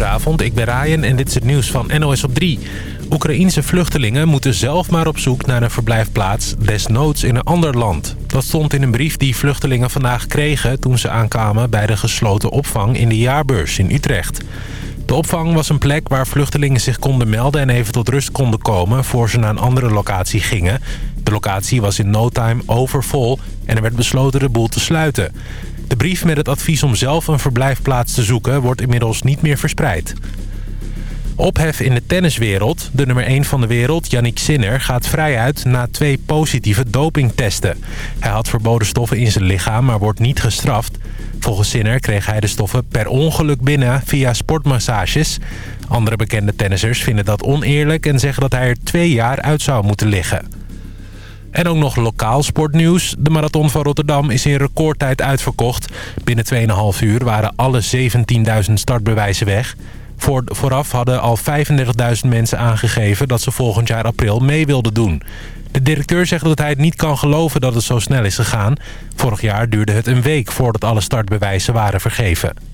Goedenavond, ik ben Ryan en dit is het nieuws van NOS op 3. Oekraïense vluchtelingen moeten zelf maar op zoek naar een verblijfplaats, desnoods in een ander land. Dat stond in een brief die vluchtelingen vandaag kregen toen ze aankwamen bij de gesloten opvang in de jaarbeurs in Utrecht. De opvang was een plek waar vluchtelingen zich konden melden en even tot rust konden komen voor ze naar een andere locatie gingen. De locatie was in no time overvol en er werd besloten de boel te sluiten. De brief met het advies om zelf een verblijfplaats te zoeken wordt inmiddels niet meer verspreid. Ophef in de tenniswereld. De nummer 1 van de wereld, Yannick Sinner, gaat vrij uit na twee positieve dopingtesten. Hij had verboden stoffen in zijn lichaam, maar wordt niet gestraft. Volgens Sinner kreeg hij de stoffen per ongeluk binnen via sportmassages. Andere bekende tennissers vinden dat oneerlijk en zeggen dat hij er twee jaar uit zou moeten liggen. En ook nog lokaal sportnieuws. De Marathon van Rotterdam is in recordtijd uitverkocht. Binnen 2,5 uur waren alle 17.000 startbewijzen weg. Voor, vooraf hadden al 35.000 mensen aangegeven dat ze volgend jaar april mee wilden doen. De directeur zegt dat hij het niet kan geloven dat het zo snel is gegaan. Vorig jaar duurde het een week voordat alle startbewijzen waren vergeven.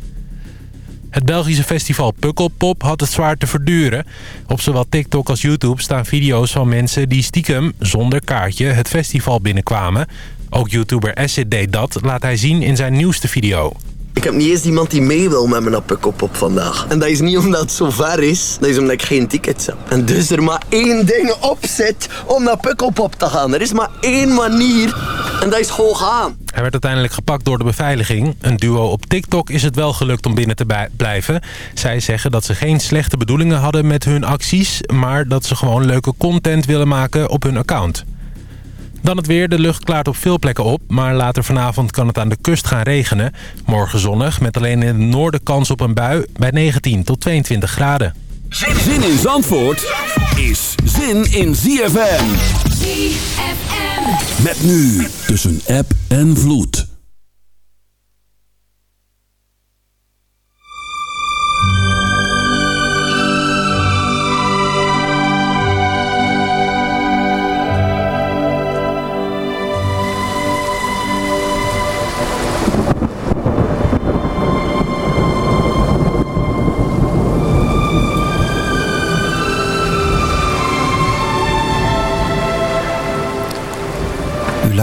Het Belgische festival Pukkelpop had het zwaar te verduren. Op zowel TikTok als YouTube staan video's van mensen die stiekem zonder kaartje het festival binnenkwamen. Ook YouTuber Acid deed dat, laat hij zien in zijn nieuwste video. Ik heb niet eens iemand die mee wil met me naar Pukkelpop vandaag. En dat is niet omdat het zo ver is, dat is omdat ik geen tickets heb. En dus er maar één ding op zit om naar Pukkelpop te gaan. Er is maar één manier en dat is gewoon gaan. Hij werd uiteindelijk gepakt door de beveiliging. Een duo op TikTok is het wel gelukt om binnen te blijven. Zij zeggen dat ze geen slechte bedoelingen hadden met hun acties... maar dat ze gewoon leuke content willen maken op hun account. Dan het weer. De lucht klaart op veel plekken op. Maar later vanavond kan het aan de kust gaan regenen. Morgen zonnig, met alleen in het noorden kans op een bui bij 19 tot 22 graden. Zin in Zandvoort is zin in ZFM. ZFM. Met nu tussen app en vloed.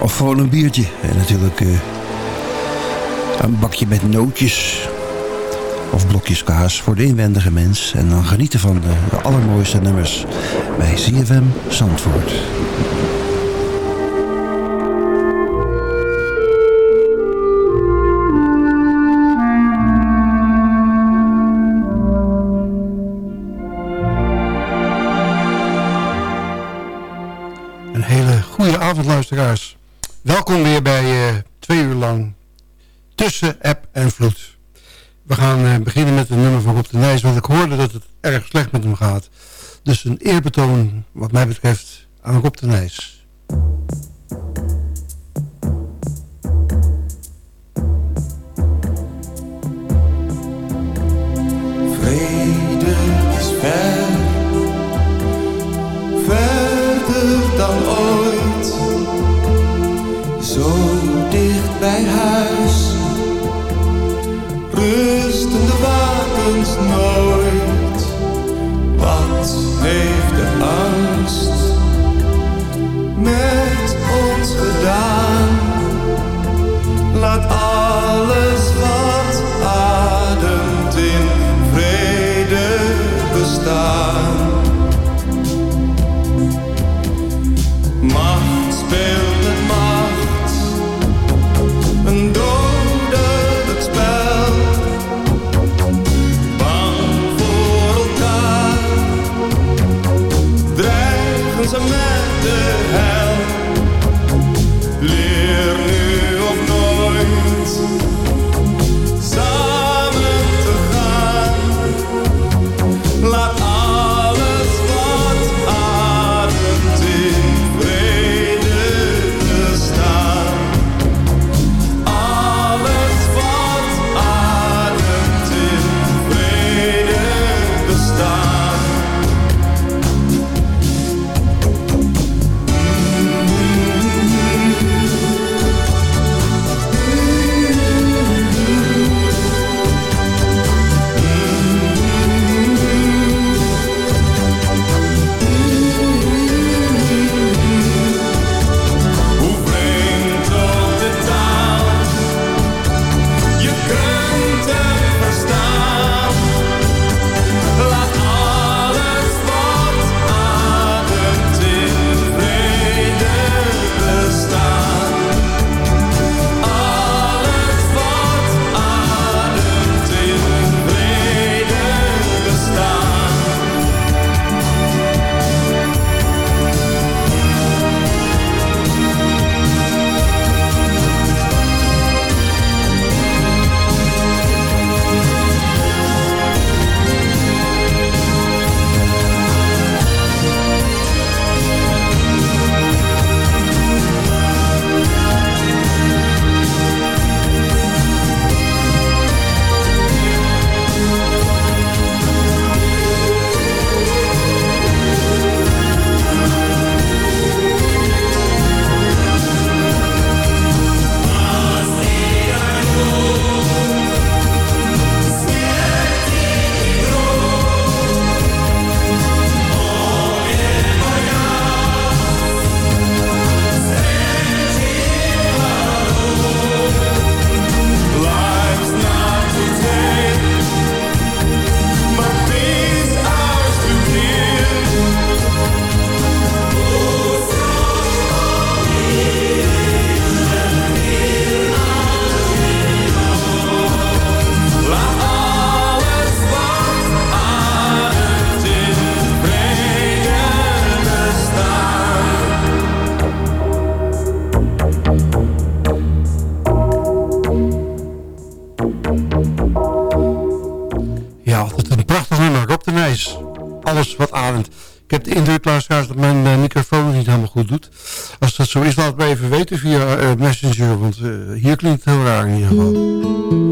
of gewoon een biertje. En natuurlijk uh, een bakje met nootjes. Of blokjes kaas voor de inwendige mens. En dan genieten van de, allermooiste nummers bij CFM Zandvoort. Een hele goede avond luisteraars. Welkom weer bij uh, twee uur lang tussen app en vloed. We gaan uh, beginnen met een nummer van Rob de Nijs, want ik hoorde dat het erg slecht met hem gaat. Dus een eerbetoon wat mij betreft aan Rob de Nijs. Nou, Rob de Nijs. Alles wat ademt. Ik heb de indruk, luisteraars, dat mijn eh, microfoon het niet helemaal goed doet. Als dat zo is, laat me even weten via eh, Messenger, want eh, hier klinkt het heel raar in ieder geval.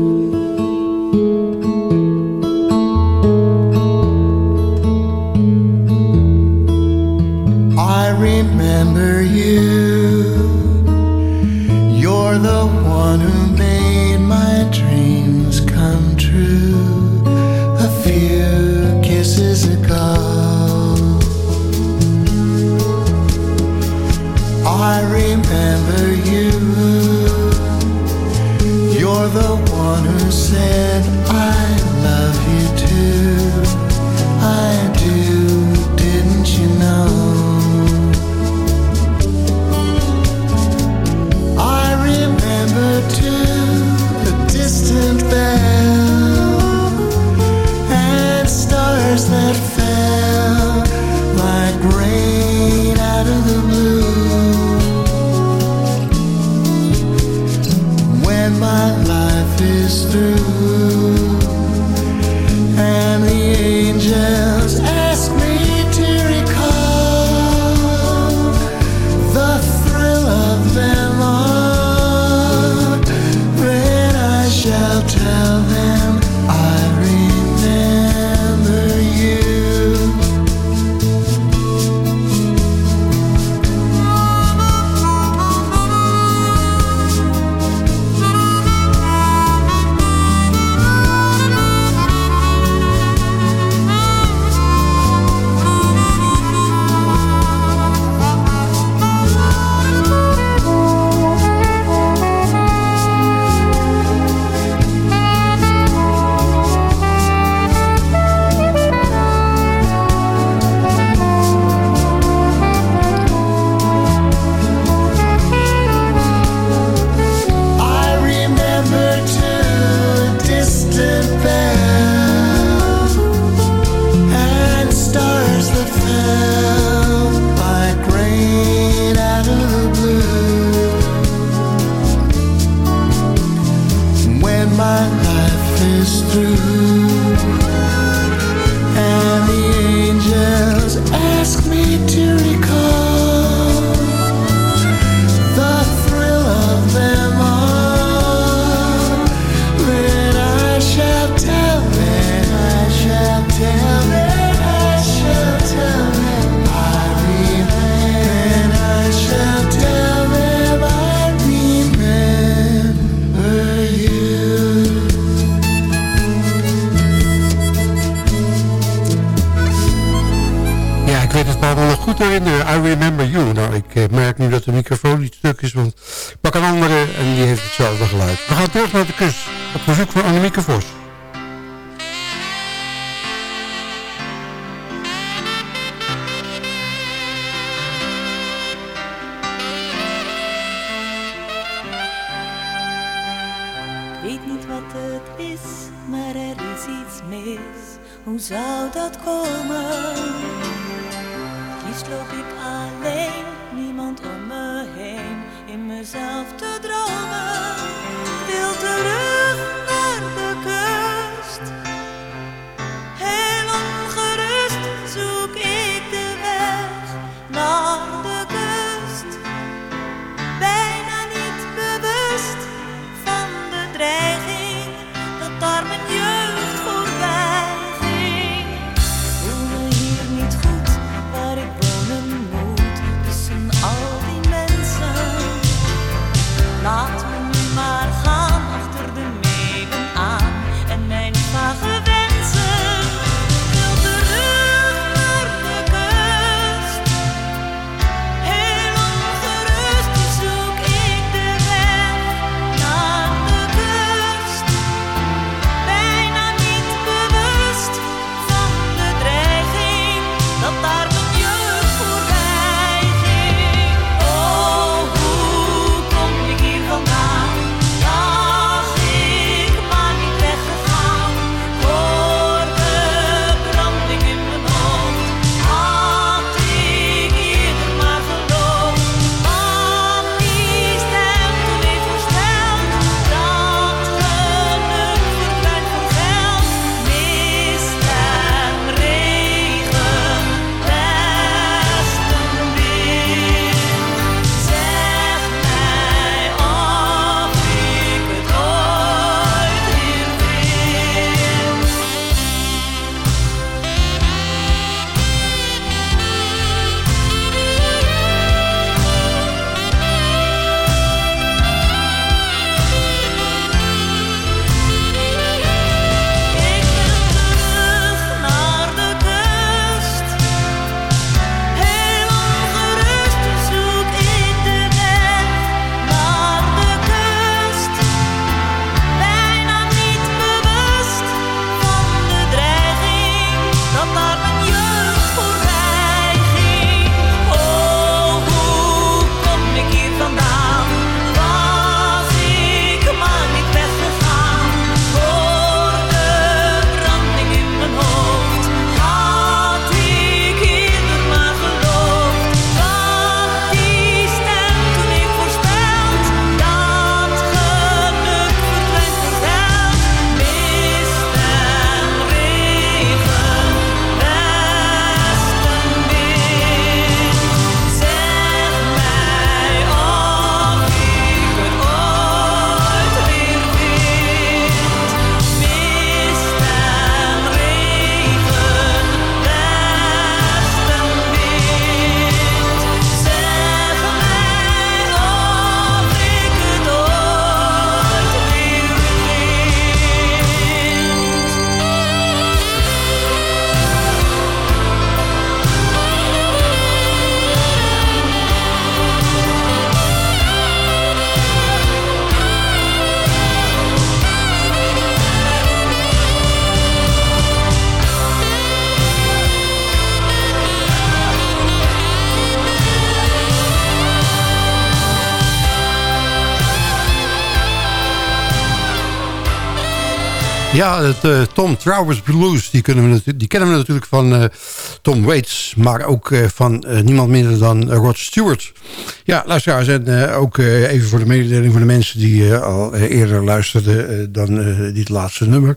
Ja, het, uh, Tom Towers Blues, die, kunnen we, die kennen we natuurlijk van uh, Tom Waits... maar ook uh, van niemand minder dan Rod Stewart. Ja, luisteraars, en ook even voor de mededeling van de mensen... die al eerder luisterden dan dit laatste nummer.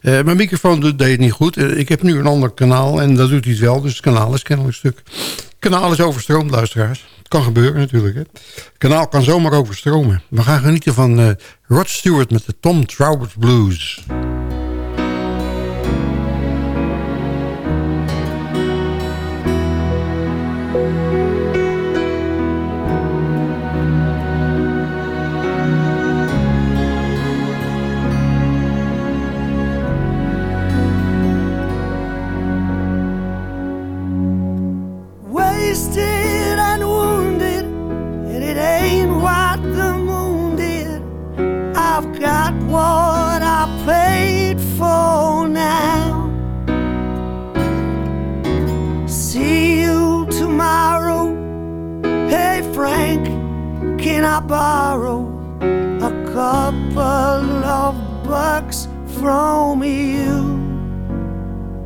mijn microfoon deed het niet goed. ik heb nu een ander kanaal en dat doet hij wel, dus het kanaal is kennelijk stuk. Het kanaal is overstroomd, luisteraars. Het kan gebeuren natuurlijk. Hè. Het kanaal kan zomaar overstromen. We gaan genieten van Rod Stewart met de Tom Towers Blues. I borrow a couple of bucks from you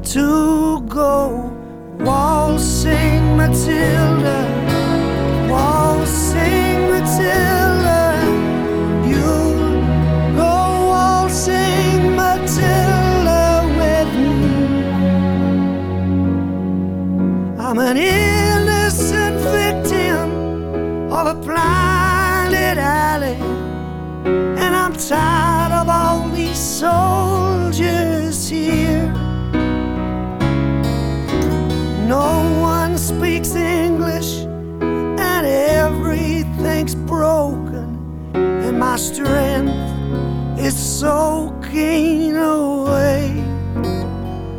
to go waltzing Matilda, waltzing Matilda. You go waltzing Matilda with me. I'm an I'm tired of all these soldiers here. No one speaks English, and everything's broken, and my strength is soaking away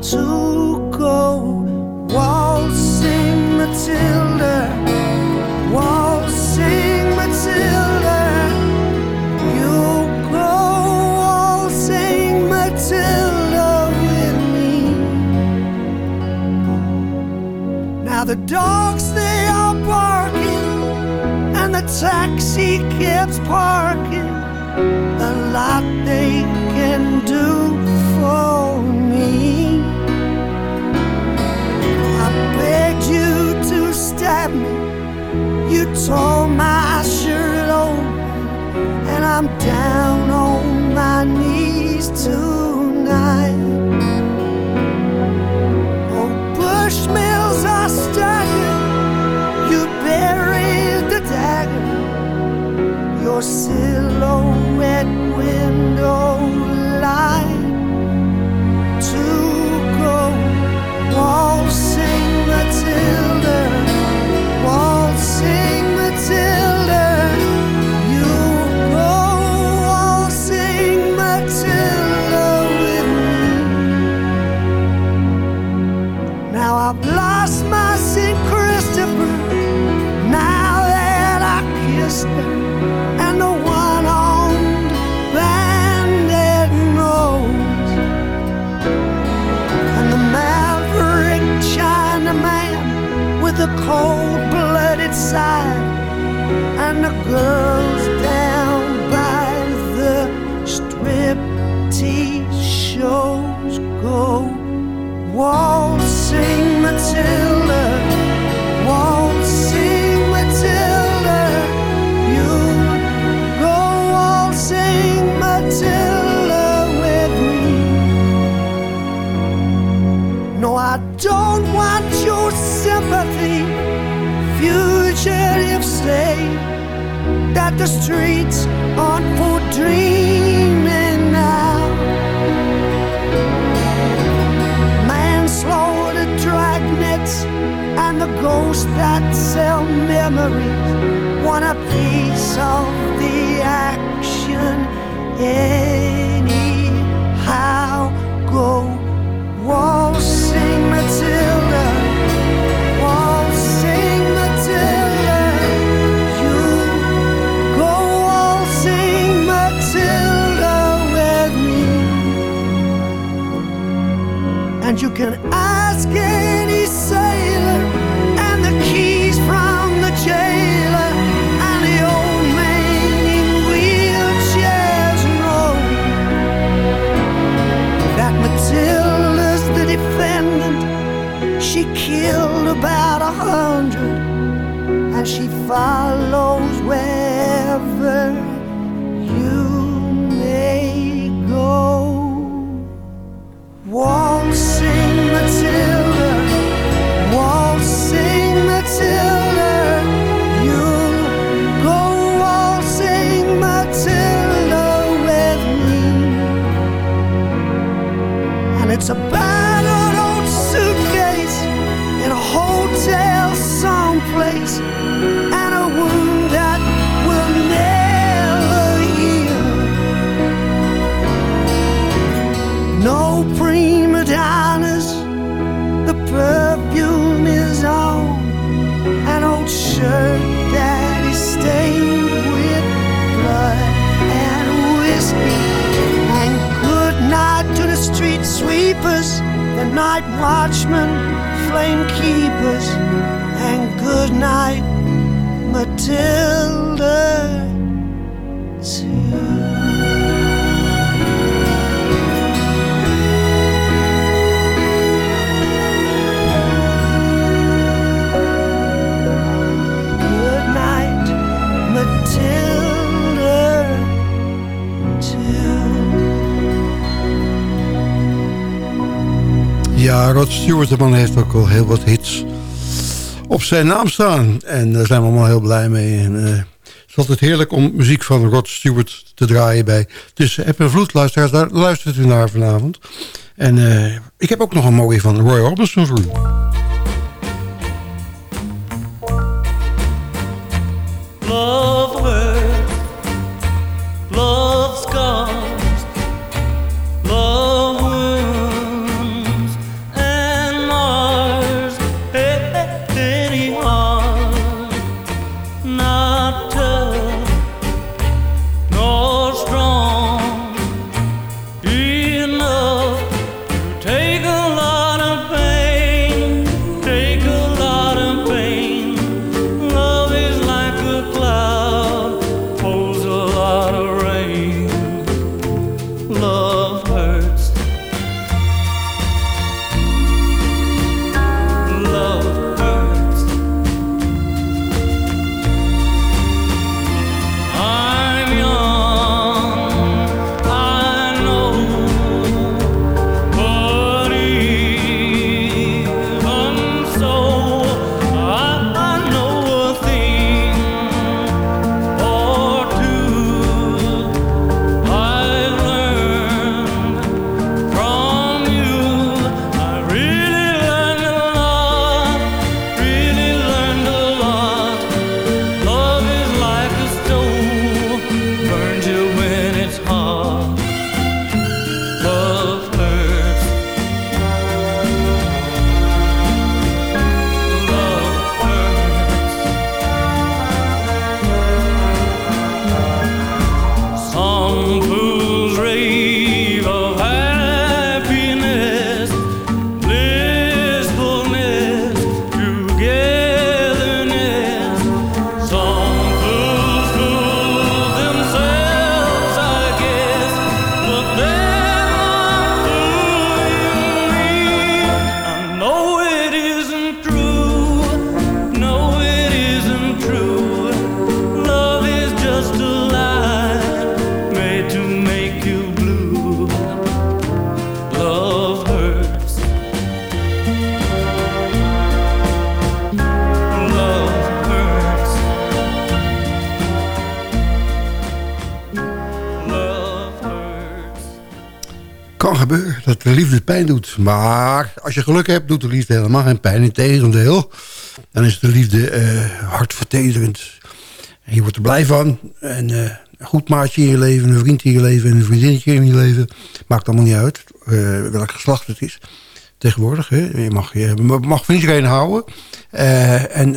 to go waltzing Matilda, dogs they are barking and the taxi cabs parking. A lot they can do for me. I begged you to stab me. You tore my shirt open, and I'm down on my knees tonight. And the girls down by the striptease shows go waltzing Matilda, waltzing Matilda. You go waltzing Matilda with me. No, I don't want your sympathy, fugitive. Say that the streets aren't for dreaming now. manslaughter dragnets and the ghosts that sell memories want a piece of the action anyhow go waltzing And you can ask any sailor, and the keys from the jailer, and the old man in wheelchairs know that Matilda's the defendant. She killed about a hundred, and she follows wherever street sweepers, the night watchmen, flame keepers, and good night, Matilda. Ja, Rod Stewart, de man heeft ook al heel wat hits op zijn naam staan. En daar zijn we allemaal heel blij mee. En, eh, het is altijd heerlijk om muziek van Rod Stewart te draaien bij Tussen App en Vloed. Daar luistert u naar vanavond. En eh, ik heb ook nog een mooie van Roy Orbison voor u. doet. Maar als je geluk hebt, doet de liefde helemaal geen pijn. Integendeel, dan is de liefde. En je wordt er blij van. En eh, een goed maatje in je leven, een vriend in je leven... en een vriendinnetje in je leven. Maakt allemaal niet uit eh, welk geslacht het is. Tegenwoordig, hè. Je mag, je mag van iedereen houden. En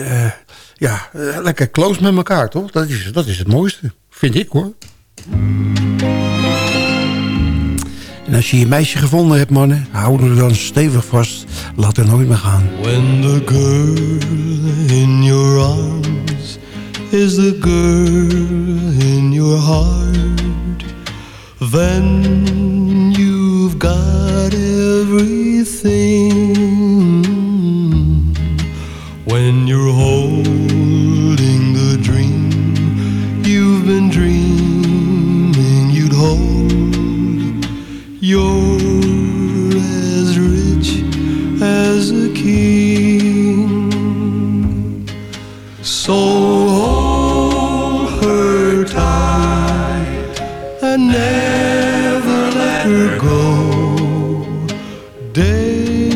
ja, lekker close met elkaar, toch? Dat is, dat is het mooiste. Vind ik, hoor. En als je je meisje gevonden hebt, mannen, hou er dan stevig vast. Laat er nooit meer gaan. When the girl in your arms is the girl in your heart, then you've got everything. When you're home. you're as rich as a king. So hold her tight and never let her go. Day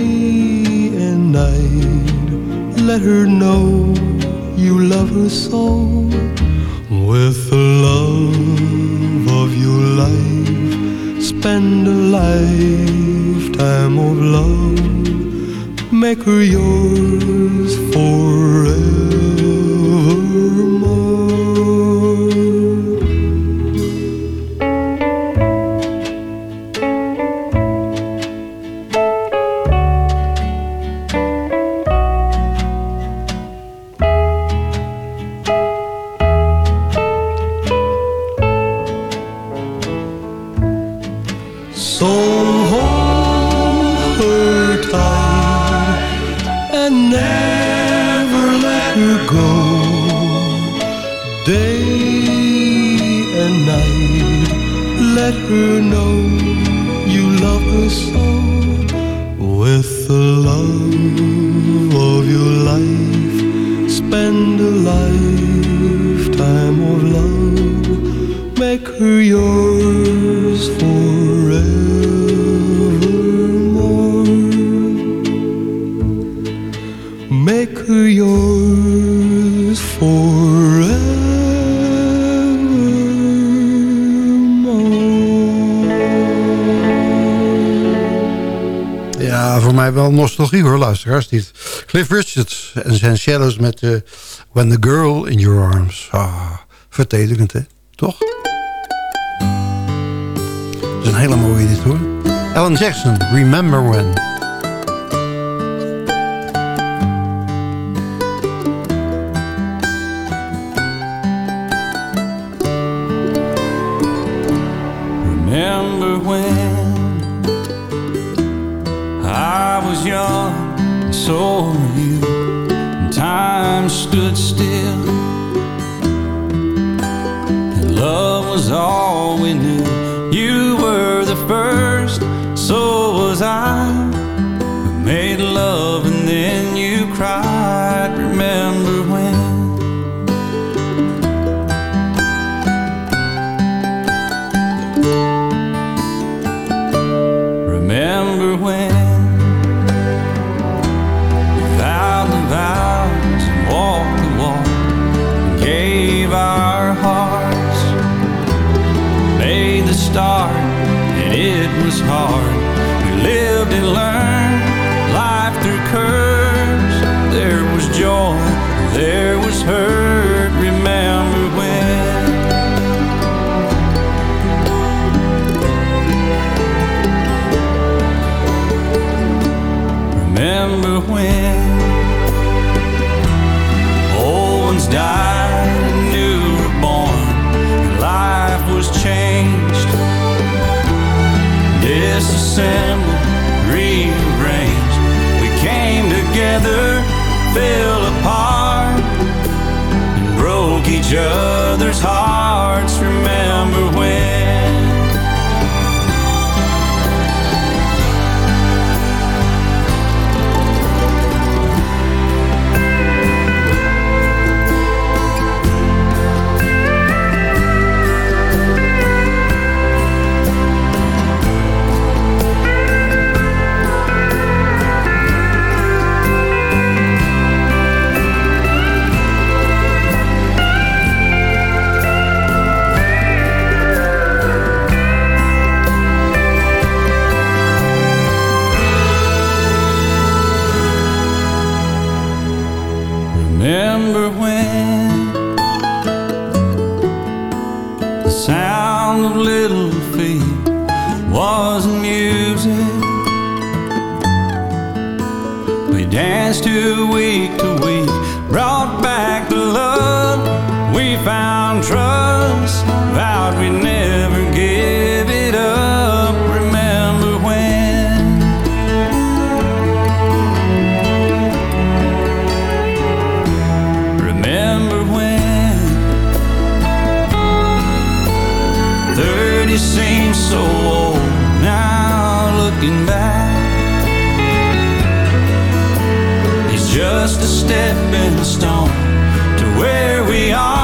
and night, let her know you love her so with love spend a lifetime of love. Make her yours forevermore. Of your life, spend a lifetime of love. Make her yours wel nostalgie hoor, luisteraars. Dit. Cliff Richards en zijn Shadows met eh, When the Girl in Your Arms. Ah, vertederend, hè? Toch? Dat is een hele mooie dit, hoor. Alan Jackson, Remember When. Stood still, just a stepping stone to where we are,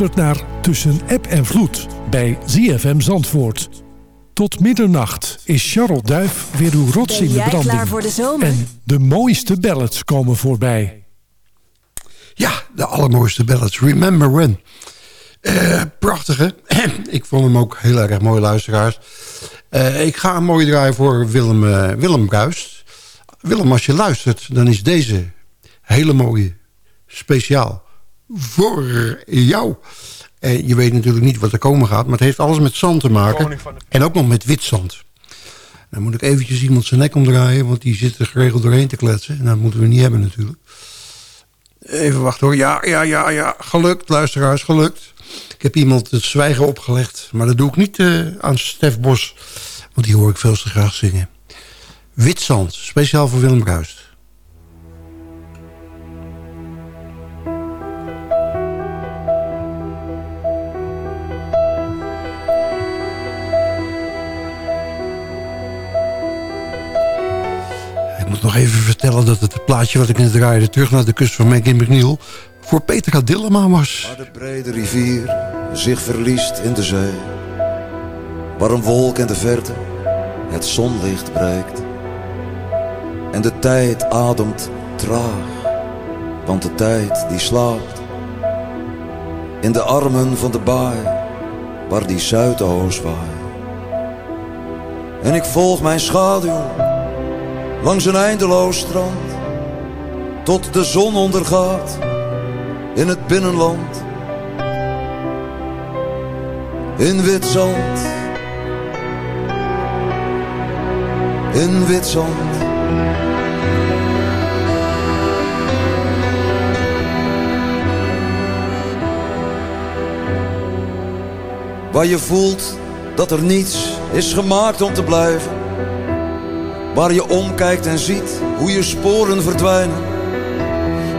luistert naar Tussen App en Vloed bij ZFM Zandvoort. Tot middernacht is Charles Duif weer uw rots in de Ben jij branding. klaar voor de zomer? En de mooiste ballads komen voorbij. Ja, de allermooiste ballads. Remember When. Eh, prachtige. ik vond hem ook heel erg mooi, luisteraars. Eh, ik ga een mooi draaien voor Willem, eh, Willem Bruist. Willem, als je luistert, dan is deze hele mooie speciaal voor jou. En je weet natuurlijk niet wat er komen gaat, maar het heeft alles met zand te maken. En ook nog met wit zand. Dan moet ik eventjes iemand zijn nek omdraaien, want die zit er geregeld doorheen te kletsen. En dat moeten we niet hebben natuurlijk. Even wachten hoor. Ja, ja, ja, ja. Gelukt, luisteraars, gelukt. Ik heb iemand het zwijgen opgelegd. Maar dat doe ik niet eh, aan Stef Bos. Want die hoor ik veel te graag zingen. Witzand, speciaal voor Willem Bruist. Nog even vertellen dat het plaatje wat ik net draaide... terug naar de kust van Menk in McNeil... voor Peter Dillema was. Waar de brede rivier zich verliest in de zee. Waar een wolk in de verte het zonlicht breekt. En de tijd ademt traag, want de tijd die slaapt. In de armen van de baai, waar die zuidoost waait. En ik volg mijn schaduw langs een eindeloos strand. Tot de zon ondergaat in het binnenland. In wit zand. In wit zand. Waar je voelt dat er niets is gemaakt om te blijven. Waar je omkijkt en ziet hoe je sporen verdwijnen.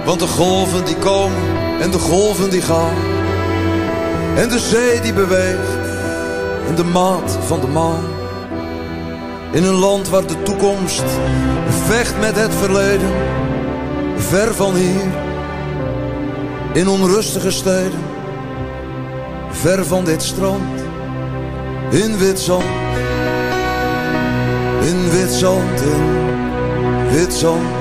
Want de golven die komen en de golven die gaan. En de zee die beweegt in de maat van de maan. In een land waar de toekomst vecht met het verleden. Ver van hier. In onrustige steden. Ver van dit strand. In wit zand. In wit zand, in wit zand.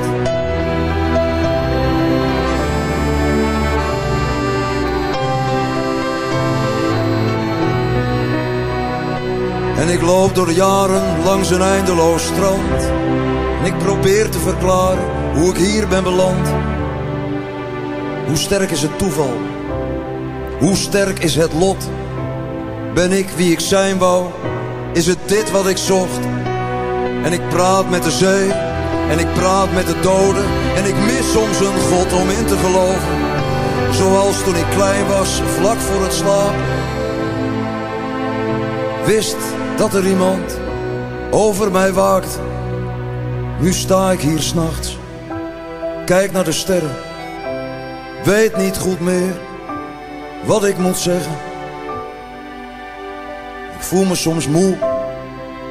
En ik loop door jaren langs een eindeloos strand. En ik probeer te verklaren hoe ik hier ben beland. Hoe sterk is het toeval? Hoe sterk is het lot? Ben ik wie ik zijn wou? Is het dit wat ik zocht? En ik praat met de zee en ik praat met de doden. En ik mis soms een God om in te geloven. Zoals toen ik klein was, vlak voor het slapen. Wist dat er iemand over mij waakt. Nu sta ik hier s'nachts, kijk naar de sterren. Weet niet goed meer wat ik moet zeggen. Ik voel me soms moe,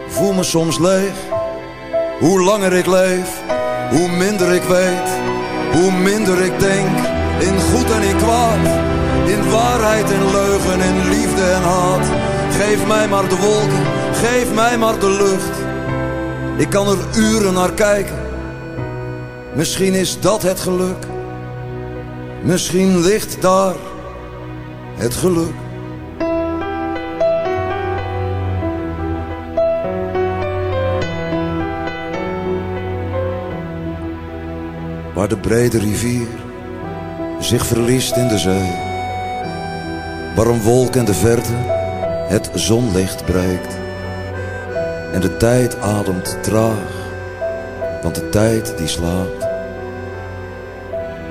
voel me soms leeg. Hoe langer ik leef, hoe minder ik weet. Hoe minder ik denk, in goed en in kwaad. In waarheid en leugen, in liefde en haat. Geef mij maar de wolken, geef mij maar de lucht. Ik kan er uren naar kijken. Misschien is dat het geluk. Misschien ligt daar het geluk. Waar de brede rivier zich verliest in de zee. Waar een wolk in de verte het zonlicht breekt. En de tijd ademt traag, want de tijd die slaapt.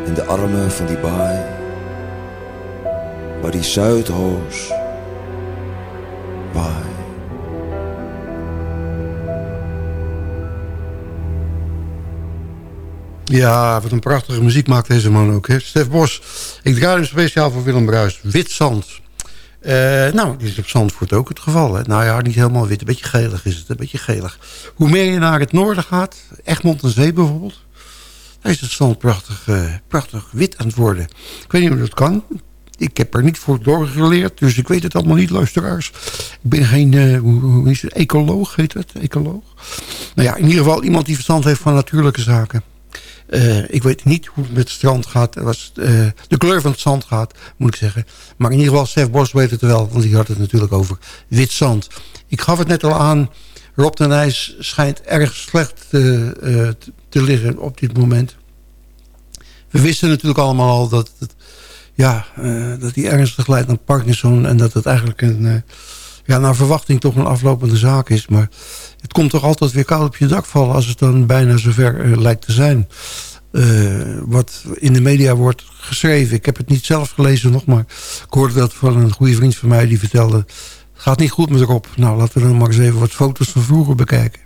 In de armen van die baai, waar die Zuidhoos waait. Ja, wat een prachtige muziek maakt deze man ook. Stef Bos, ik draai hem speciaal voor Willem Bruis. Wit zand. Eh, nou, dit is op Zandvoort ook het geval. Hè? Nou ja, niet helemaal wit. Een beetje gelig is het. Een beetje gelig. Hoe meer je naar het noorden gaat, Egmond en Zee bijvoorbeeld... dan is het zand prachtig, eh, prachtig wit aan het worden. Ik weet niet hoe dat kan. Ik heb er niet voor doorgeleerd, dus ik weet het allemaal niet, luisteraars. Ik ben geen, hoe, hoe is het, ecoloog heet het, ecoloog. Nou ja, in ieder geval iemand die verstand heeft van natuurlijke zaken. Uh, ik weet niet hoe het met het strand gaat. Was, uh, de kleur van het zand gaat, moet ik zeggen. Maar in ieder geval, Stef Bos weet het wel. Want die had het natuurlijk over wit zand. Ik gaf het net al aan. Rob de schijnt erg slecht uh, te liggen op dit moment. We wisten natuurlijk allemaal al dat, ja, dat hij ernstig lijdt aan Parkinson. En dat het eigenlijk een, ja, naar verwachting toch een aflopende zaak is. Maar het komt toch altijd weer koud op je dak vallen... als het dan bijna zover uh, lijkt te zijn. Uh, wat in de media wordt geschreven. Ik heb het niet zelf gelezen nog, maar ik hoorde dat van een goede vriend van mij... die vertelde, het gaat niet goed met Rob. Nou, laten we dan maar eens even wat foto's van vroeger bekijken.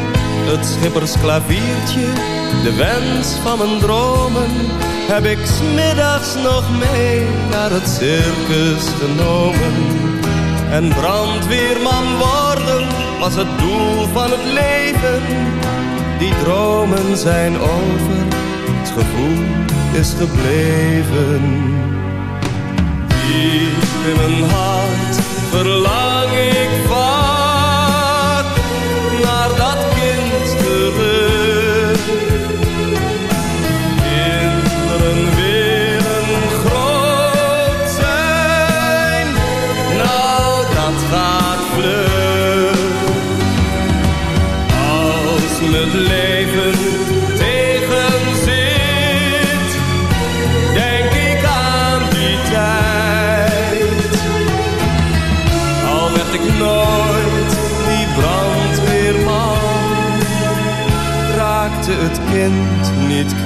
Het schippersklaviertje, de wens van mijn dromen heb ik smiddags nog mee naar het circus genomen. En brandweerman worden was het doel van het leven. Die dromen zijn over, het gevoel is gebleven. Diep in mijn hart verlang ik vaak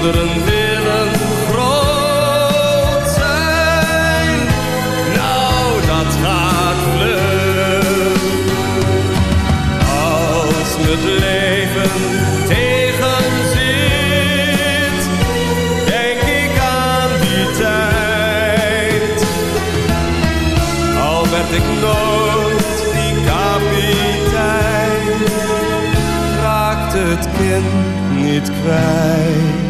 kinderen willen groot zijn. Nou, dat gaat leuk. Als het leven tegenzit, denk ik aan die tijd. Al werd ik nooit die kapitein, raakt het kind niet kwijt.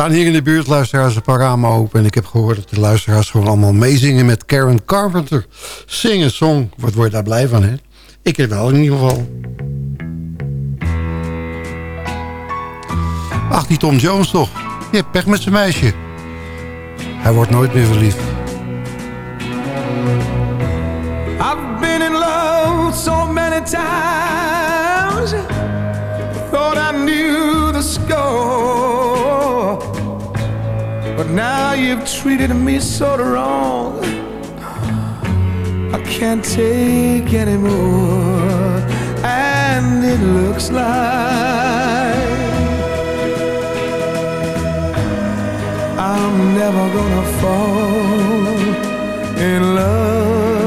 staan hier in de buurt luisteraars een paar ramen open. En ik heb gehoord dat de luisteraars gewoon allemaal meezingen met Karen Carpenter. Zing een song. Wat word je daar blij van, hè? Ik heb wel in ieder geval. Ach, die Tom Jones toch. Je hebt pech met zijn meisje. Hij wordt nooit meer verliefd. I've been in love so many times. Thought I knew the score. But now you've treated me so wrong. I can't take anymore. And it looks like I'm never gonna fall in love.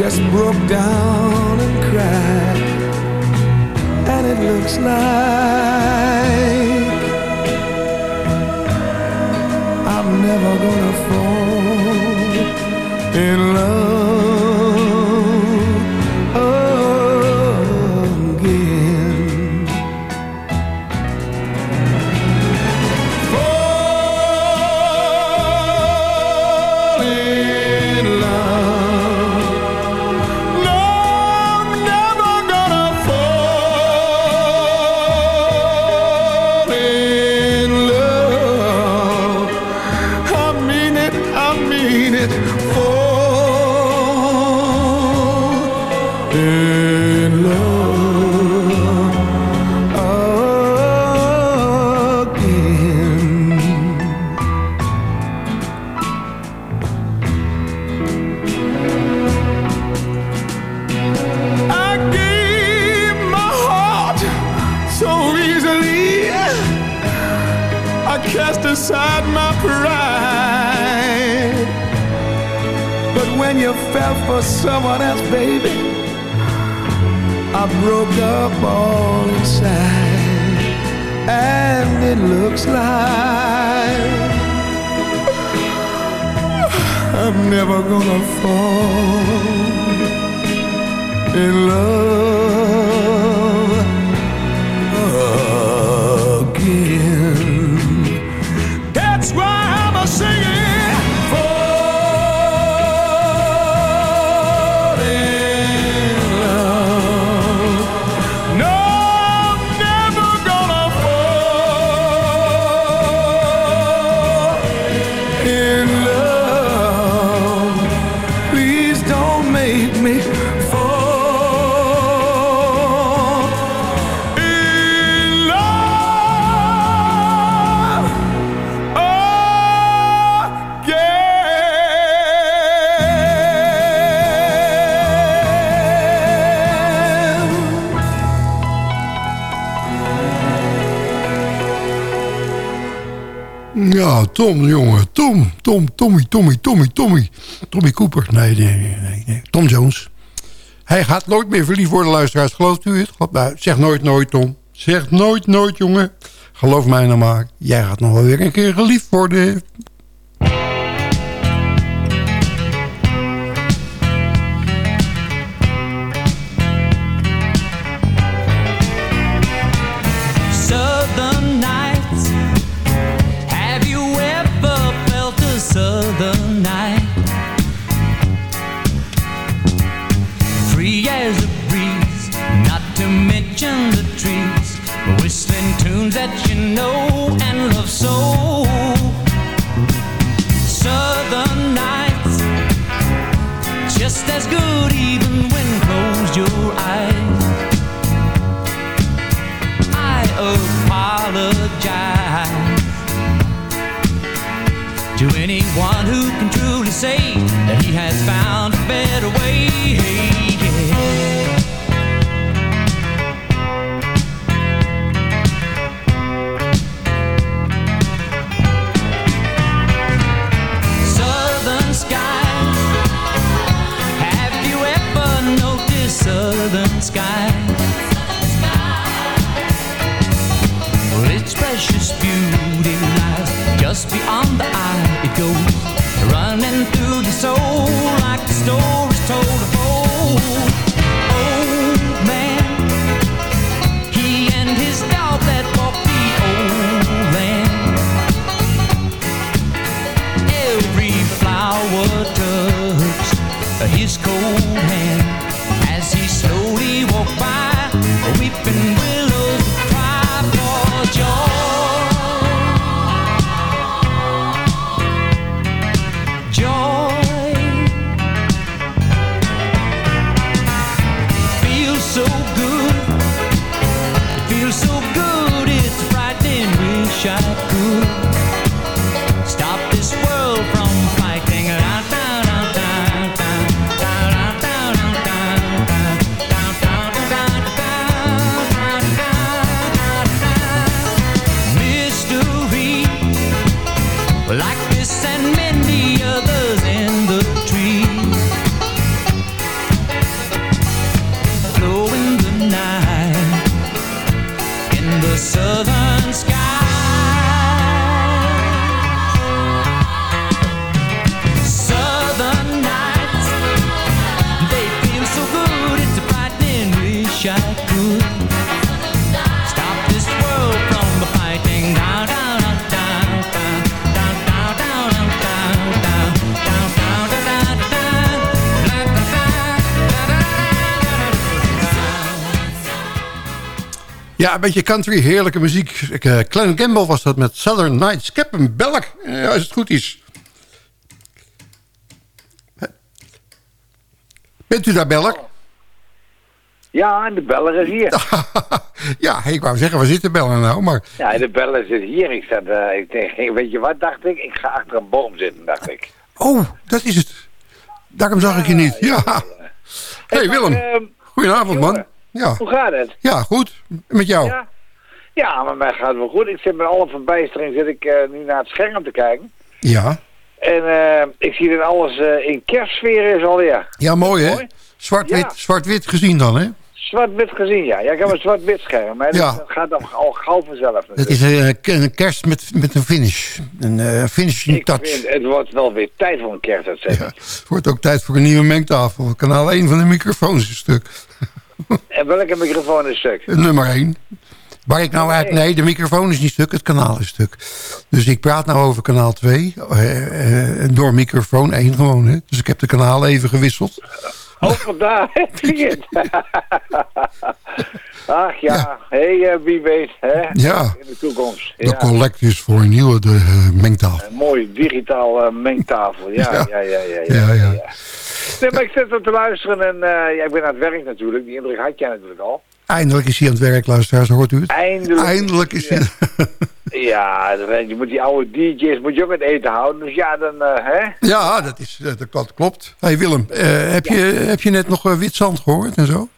just broke down and cried. And it looks like I'm never gonna fall in Tom, jongen. Tom, Tom, Tommy, Tommy, Tommy, Tommy. Tommy Cooper. Nee, nee, nee. nee. Tom Jones. Hij gaat nooit meer verliefd worden, luisteraars. Gelooft u het? Nou, zeg nooit, nooit, Tom. Zeg nooit, nooit, jongen. Geloof mij nou maar. Jij gaat nog wel weer een keer geliefd worden. Ja, een beetje country, heerlijke muziek. Ik, eh, Glenn Campbell was dat met Southern Nights. Ik heb een beller, eh, als het goed is. Bent u daar, beller? Ja, en de beller is hier. Ja, ik wou zeggen, waar zit de beller nou? Maar Ja, de beller zit hier. Ik zat, eh, ik denk, weet je wat, dacht ik? Ik ga achter een boom zitten, dacht ik. Oh, dat is het. Daarom zag ik je niet. Ja. hey, Willem. ehm, Goedenavond, man. Ja. Hoe gaat het? ja, goed. Met jou? Ja? Ja, maar mij gaat het wel goed. Ik zit met alle verbijstering zit ik eh, nu naar het scherm te kijken. Ja. En eh, ik zie dat alles eh, in kerstsfeer is alweer. Ja, mooi, hè? Zwart-wit zwart-wit gezien dan, hè? Zwart-wit gezien, ja. Ja, ik heb een zwart-wit scherm. Maar Ja. dat gaat dan al gauw vanzelf. Het is een, een kerst met, met een finish. Een eh, finishing Ik touch. vind, het wordt wel weer tijd voor een kerstuitzending. Het wordt ook tijd voor een nieuwe mengtafel. Kanaal 1 van de microfoons is stuk. En welke microfoon is stuk? Nummer 1. Waar ik nou uit... Nee, de microfoon is niet stuk, het kanaal is stuk. Dus ik praat nou over kanaal 2. eh, eh, door microfoon 1 gewoon, hè. Dus ik heb de kanalen even gewisseld. Oh, vandaar. Ach ja, hé, hey, eh, wie weet, hè? Ja. In de toekomst. De Ja. collect is voor een nieuwe de, eh, mengtafel. Een mooi digitaal eh, mengtafel. Ja, ja, ja, ja. ja, Ja, ja. Nee, maar ik zit er te luisteren en ja, ik ben aan het werk natuurlijk. Die indruk had jij natuurlijk al. Eindelijk is hij aan het werk, luisteraars, hoort u het? Eindelijk. Eindelijk is hij... Ja, je moet die oude DJ's moet je ook het eten houden. Dus ja, dan, eh, hè? Ja, dat, is, eh, dat, klopt. hey Willem, eh, heb, je, heb je net nog eh, wit zand gehoord en zo?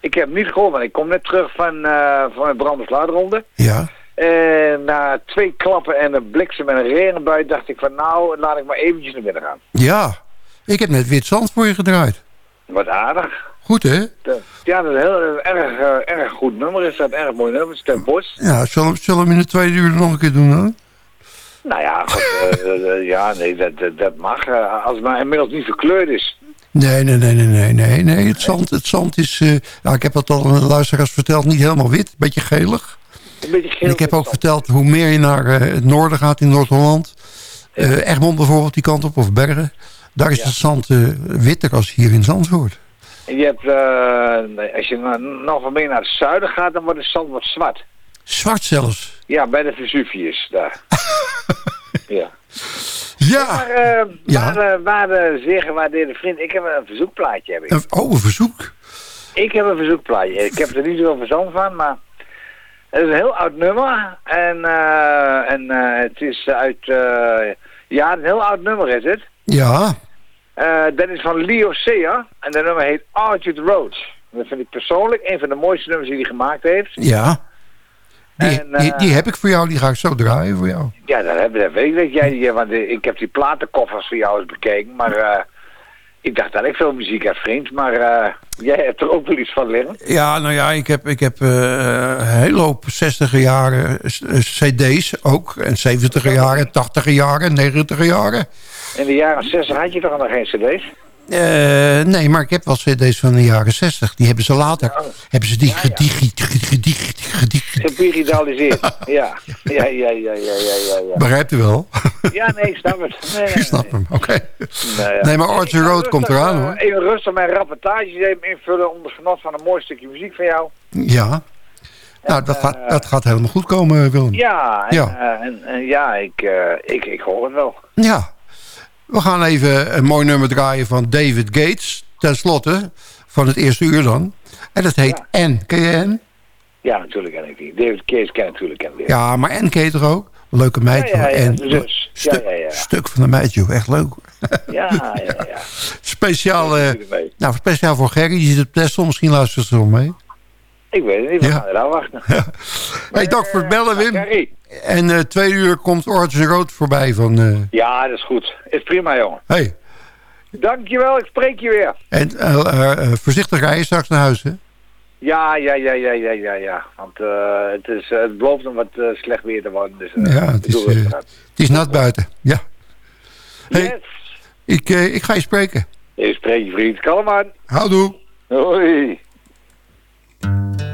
Ik heb niet gehoord, want ik kom net terug van, van mijn brandensluitronde. Ja. En na twee klappen en een bliksem en een regenbui dacht ik van nou, laat ik maar eventjes naar binnen gaan. Ja, ik heb net wit zand voor je gedraaid. Wat aardig. Goed, hè? Ja, dat is een heel erg, eh, erg goed nummer. Is dat een erg mooi nummer? Stem Bos. Ja, zullen, zullen we hem in de tweede uur nog een keer doen, dan? Nou ja, goed, eh, eh, ja, nee, dat, dat, dat mag. eh, als het maar inmiddels niet verkleurd is. Nee, nee, nee, nee, nee, nee. nee. Het, zand, het zand is, eh nou, ik heb het al aan de luisteraars verteld, niet helemaal wit. beetje gelig. Een beetje geel. En ik heb ook verteld hoe meer je naar eh, het noorden gaat in Noord-Holland. eh Egmond bijvoorbeeld, die kant op, of Bergen. Daar is het zand eh, witter als hier in Zandvoort. En je hebt, eh, als je nog wat meer naar het zuiden gaat, dan wordt het zand wat zwart. Zwart zelfs. Ja, bij de Vesuvius, daar. ja. Ja. Maar, eh Ja. waar, eh, waar de zeer gewaardeerde vriend, ik heb een verzoekplaatje. Heb ik. Een- Oh, een verzoek. Ik heb een verzoekplaatje. Ik heb er niet zoveel verstand van, maar het is een heel oud nummer. En, eh, en het is uit, ja, een heel oud nummer is het. Ja. Eh, dat is van Leo Sea en dat nummer heet Archard Road. Dat vind ik persoonlijk een van de mooiste nummers die hij gemaakt heeft. Ja. Die, En, eh, die, die heb ik voor jou, die ga ik zo draaien voor jou. Ja, dat, heb, dat weet ik dat jij die, want eh, ik heb die platenkoffers voor jou eens bekeken, maar ik dacht dat ik veel muziek heb, vriend. Maar jij hebt er ook wel iets van liggen. Ja, nou ja, ik heb, ik heb een hele hoop 60er jaren cd's ook. En 70er jaren, 80er jaren, 90er jaren. In de jaren 60 had je toch nog geen cd's? Eh, nee, maar ik heb wel cd's van de jaren 60. Die hebben ze later, hebben ze die gedigi, gedigi, gedigi, Gedigitaliseerd. ja. Ja, ja, ja, ja, ja, ja, ja. Begrijpt u wel? Ja, nee, ik snap het. Nee, Ik snap hem, oké. nee, ja. Nee, maar ga Road komt eraan eh, hoor. Even rustig mijn rapportages even invullen onder genot van een mooi stukje muziek van jou. Ja. Nou, dat gaat, dat gaat helemaal goed komen, Willem. Ja, en, Ja. eh, en, en ja, ik, eh, ik, ik hoor het wel. Ja. We gaan even een mooi nummer draaien van David Gates. Ten slotte van het eerste uur dan. En dat heet N. Ken je N? Ja, natuurlijk ken ik die. David Case ken ik natuurlijk ken ik. Ja, maar N ken je toch ook? Leuke meid. Ja, ja, ja, N. de zus. Ja, Stuk, van de meid, joh. Echt leuk. Ja, ja, ja. Speciaal, eh, nou, speciaal voor Gerry. Die zit op Texel. Misschien luistert ze wel mee. Ik weet het niet, we ja. gaan wachten. Hey, dank voor het bellen, Wim. Eh, en eh, twee uur komt Orange Rood voorbij. Van. Eh, ja, dat is goed. Is prima, jongen. Hey. Dankjewel, ik spreek je weer. En uh, voorzichtig rijden straks naar huis, hè? Ja, ja, ja, ja, ja, ja, ja. Want het, is, het belooft om wat slecht weer te worden. Dus, ja, het is, het is nat buiten. Ja. Hey, yes. ik, ik ga je spreken. Ik spreek je vriend Kalman. Houdoe. Hoi. you